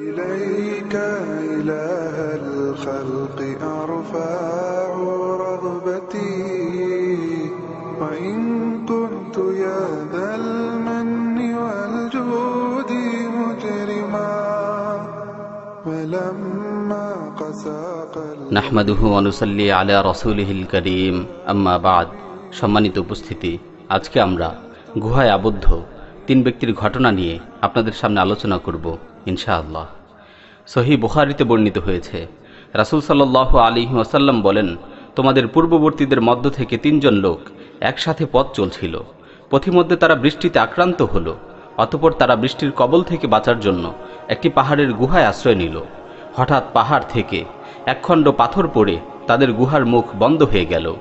إليك إله الخلق أرفع رغبتي وإن كنت يا ذا المن والجود مجرما ولما قسى قلبي নাহমাদুহু অনুসল্লি আলা রসুলহিল করিম আম্মা বাদ সম্মানিত উপস্থিতি আজকে আমরা গুহায় আবদ্ধ তিন ব্যক্তির ঘটনা নিয়ে আপনাদের সামনে আলোচনা করব ইনশাআল্লাহ। সহি বুখারিতে বর্ণিত হয়েছে, রাসুল সাল্লাহ আলী ওয়াসাল্লাম বলেন, তোমাদের পূর্ববর্তীদের মধ্য থেকে তিনজন লোক একসাথে পথ চলছিল। পথিমধ্যে তারা বৃষ্টিতে আক্রান্ত হলো, অতপর তারা বৃষ্টির কবল থেকে বাঁচার জন্য একটি পাহাড়ের গুহায় আশ্রয় নিল। হঠাৎ পাহাড় থেকে একখণ্ড পাথর পড়ে তাদের গুহার মুখ বন্ধ হয়ে গেল।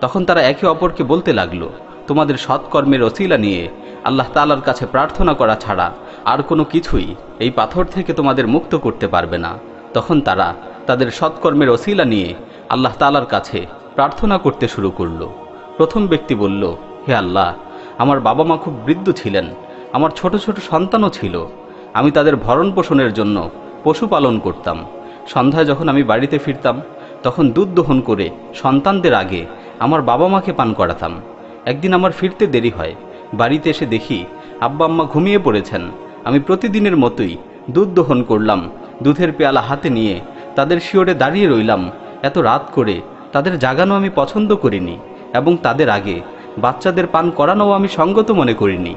তখন তারা একে অপরকে বলতে লাগল, তোমাদের সৎকর্মের অসিলা নিয়ে আল্লাহ তালার কাছে প্রার্থনা করা ছাড়া আর কোনো কিছুই এই পাথর থেকে তোমাদের মুক্ত করতে পারবে না। তখন তারা তাদের সৎকর্মের অসিলা নিয়ে আল্লাহ তালার কাছে প্রার্থনা করতে শুরু করল। প্রথম ব্যক্তি বলল, হে আল্লাহ, আমার বাবা মা খুব বৃদ্ধ ছিলেন, আমার ছোট ছোট সন্তানও ছিল। আমি তাদের ভরণ পোষণের জন্য পশুপালন করতাম। সন্ধ্যায় যখন আমি বাড়িতে ফিরতাম, তখন দুধ দহন করে সন্তানদের আগে আমার বাবা মাকে পান করাতাম। একদিন আমার ফিরতে দেরি হয়, বাড়িতে এসে দেখি আব্বা আম্মা ঘুমিয়ে পড়েছেন। আমি প্রতিদিনের মতোই দুধ দহন করলাম, দুধের পেয়ালা হাতে নিয়ে তাদের শিওরে দাঁড়িয়ে রইলাম। এত রাত করে তাদের জাগানো আমি পছন্দ করিনি এবং তাদের আগে বাচ্চাদের পান করানোও আমি সঙ্গত মনে করিনি।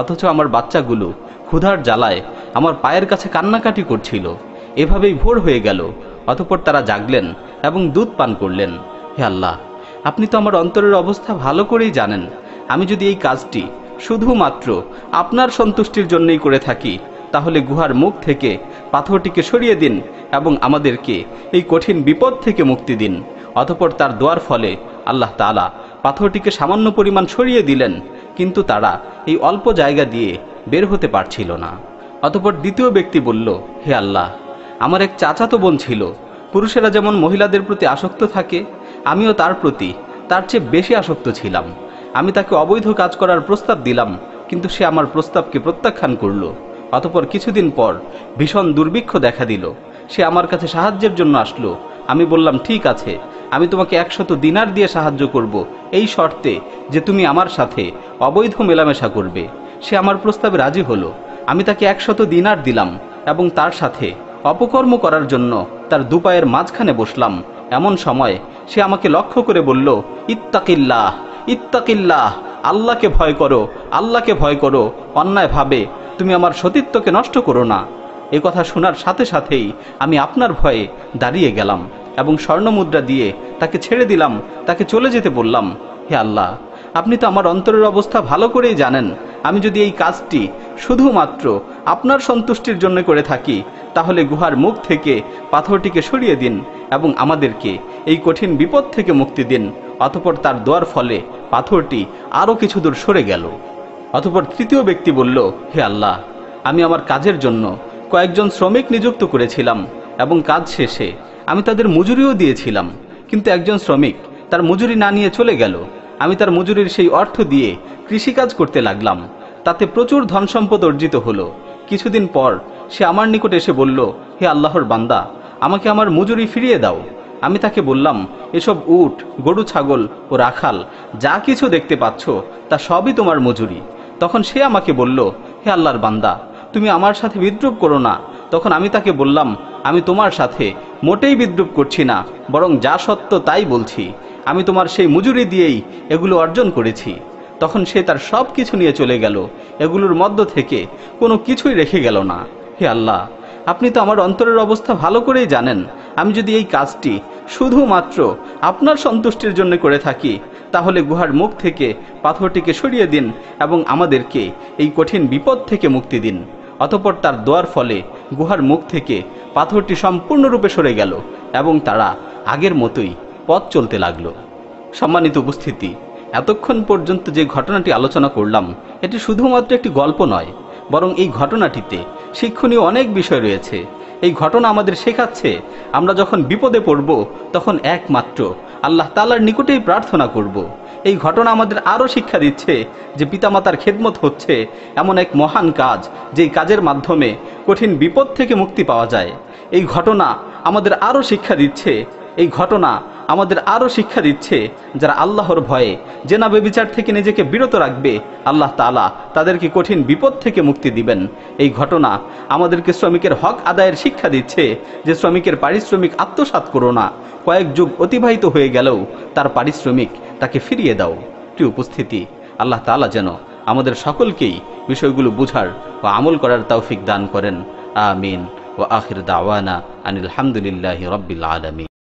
অথচ আমার বাচ্চাগুলো ক্ষুধার জ্বালায় আমার পায়ের কাছে কান্নাকাটি করছিল। এভাবেই ভোর হয়ে গেল, অতপর তারা জাগলেন এবং দুধ পান করলেন। হে আল্লাহ, আপনি তো আমার অন্তরের অবস্থা ভালো করেই জানেন। আমি যদি এই কাজটি শুধুমাত্র আপনার সন্তুষ্টির জন্যই করে থাকি, তাহলে গুহার মুখ থেকে পাথরটিকে সরিয়ে দিন এবং আমাদেরকে এই কঠিন বিপদ থেকে মুক্তি দিন। অতপর তার দোয়ার ফলে আল্লাহ তালা পাথরটিকে সামান্য পরিমাণ সরিয়ে দিলেন, কিন্তু তারা এই অল্প জায়গা দিয়ে বের হতে পারছিল না। অতপর দ্বিতীয় ব্যক্তি বলল, হে আল্লাহ, আমার এক চাচাতো বোন ছিল। পুরুষেরা যেমন মহিলাদের প্রতি আসক্ত থাকে, আমিও তার প্রতি তার চেয়ে বেশি আসক্ত ছিলাম। আমি তাকে অবৈধ কাজ করার প্রস্তাব দিলাম, কিন্তু সে আমার প্রস্তাবকে প্রত্যাখ্যান করল। অতপর কিছুদিন পর ভীষণ দুর্ভিক্ষ দেখা দিল। সে আমার কাছে সাহায্যের জন্য আসলো। আমি বললাম, ঠিক আছে, আমি তোমাকে একশত দিনার দিয়ে সাহায্য করব। এই শর্তে যে তুমি আমার সাথে অবৈধ মেলামেশা করবে। সে আমার প্রস্তাবে রাজি হলো। আমি তাকে একশত দিনার দিলাম এবং তার সাথে অপকর্ম করার জন্য তার দুপায়ের মাঝখানে বসলাম। এমন সময় সে আমাকে লক্ষ্য করে বলল, ইত্তাকিল্লাহ! ইত্তাকিল্লাহ, আল্লাহকে ভয় করো, আল্লাহকে ভয় করো, অন্যায় ভাবে, তুমি আমার সতীত্বকে নষ্ট করো না। এ কথা শোনার সাথে সাথেই আমি আপনার ভয়ে দাঁড়িয়ে গেলাম এবং স্বর্ণমুদ্রা দিয়ে তাকে ছেড়ে দিলাম, তাকে চলে যেতে বললাম, হে আল্লাহ, আপনি তো আমার অন্তরের অবস্থা ভালো করেই জানেন। আমি যদি এই কাজটি শুধুমাত্র আপনার সন্তুষ্টির জন্য করে থাকি, তাহলে গুহার মুখ থেকে পাথরটিকে সরিয়ে দিন এবং আমাদেরকে এই কঠিন বিপদ থেকে মুক্তি দিন। অতপর তার দোয়ার ফলে পাথরটি আরও কিছু দূর সরে গেল। অতপর তৃতীয় ব্যক্তি বলল, হে আল্লাহ, আমি আমার কাজের জন্য কয়েকজন শ্রমিক নিযুক্ত করেছিলাম এবং কাজ শেষে আমি তাদের মজুরিও দিয়েছিলাম। কিন্তু একজন শ্রমিক তার মজুরি না নিয়ে চলে গেল। আমি তার মজুরির সেই অর্থ দিয়ে কৃষিকাজ করতে লাগলাম। তাতে প্রচুর ধন সম্পদ অর্জিত হলো। কিছুদিন পর সে আমার নিকট এসে বলল, হে আল্লাহর বান্দা আমাকে আমার মজুরি ফিরিয়ে দাও। আমি তাকে বললাম, এসব উট, গরু, ছাগল ও রাখাল, যা কিছু দেখতে পাচ্ছ, তা সবই তোমার মজুরি। তখন সে আমাকে বলল, হে আল্লাহর বান্দা, তুমি আমার সাথে বিদ্রুপ করো না। তখন আমি তাকে বললাম, আমি তোমার সাথে মোটেই বিদ্রুপ করছি না, বরং যা সত্য তাই বলছি। আমি তোমার সেই মজুরি দিয়েই এগুলো অর্জন করেছি। তখন সে তার সব কিছু নিয়ে চলে গেল। এগুলোর মধ্য থেকে কোনো কিছুই রেখে গেল না। হে আল্লাহ আপনি তো আমার অন্তরের অবস্থা ভালো করেই জানেন। আমি যদি এই কাজটি শুধুমাত্র আপনার সন্তুষ্টির জন্য করে থাকি, তাহলে গুহার মুখ থেকে পাথরটিকে সরিয়ে দিন এবং আমাদেরকে এই কঠিন বিপদ থেকে মুক্তি দিন। অতপর তার দোয়ার ফলে গুহার মুখ থেকে পাথরটি সম্পূর্ণরূপে সরে গেল এবং তারা আগের মতোই পথ চলতে লাগল। সম্মানিত উপস্থিতি, এতক্ষণ পর্যন্ত যে ঘটনাটি আলোচনা করলাম, এটি শুধুমাত্র একটি গল্প নয়, বরং এই ঘটনাটিতে শিক্ষণীয় অনেক বিষয় রয়েছে এই ঘটনা আমাদের শেখাচ্ছে, আমরা যখন বিপদে পড়ব, তখন একমাত্র আল্লাহ তালার নিকটেই প্রার্থনা করব। এই ঘটনা আমাদের আরও শিক্ষা দিচ্ছে যে পিতামাতার খেদমত হচ্ছে এমন এক মহান কাজ, যেই কাজের মাধ্যমে কঠিন বিপদ থেকে মুক্তি পাওয়া যায় এই ঘটনা আমাদের আরও শিক্ষা দিচ্ছে, এই ঘটনা আমাদের আরও শিক্ষা দিচ্ছে যারা আল্লাহর ভয়ে জেনা বেবিচার থেকে নিজেকে বিরত রাখবে, আল্লাহ তালা তাদেরকে কঠিন বিপদ থেকে মুক্তি দিবেন। এই ঘটনা আমাদেরকে শ্রমিকের হক আদায়ের শিক্ষা দিচ্ছে যে শ্রমিকের পারিশ্রমিক আত্মসাৎ করো না। কয়েক যুগ অতিবাহিত হয়ে গেলেও তার পারিশ্রমিক তাকে ফিরিয়ে দাও। প্রিয় উপস্থিতি, আল্লাহ তালা যেন আমাদের সকলকেই বিষয়গুলো বুঝার ও আমল করার তৌফিক দান করেন। আমিন। ও আখির দাওয়ানা আনিল হামদুলিল্লাহ রব্বিল আলমী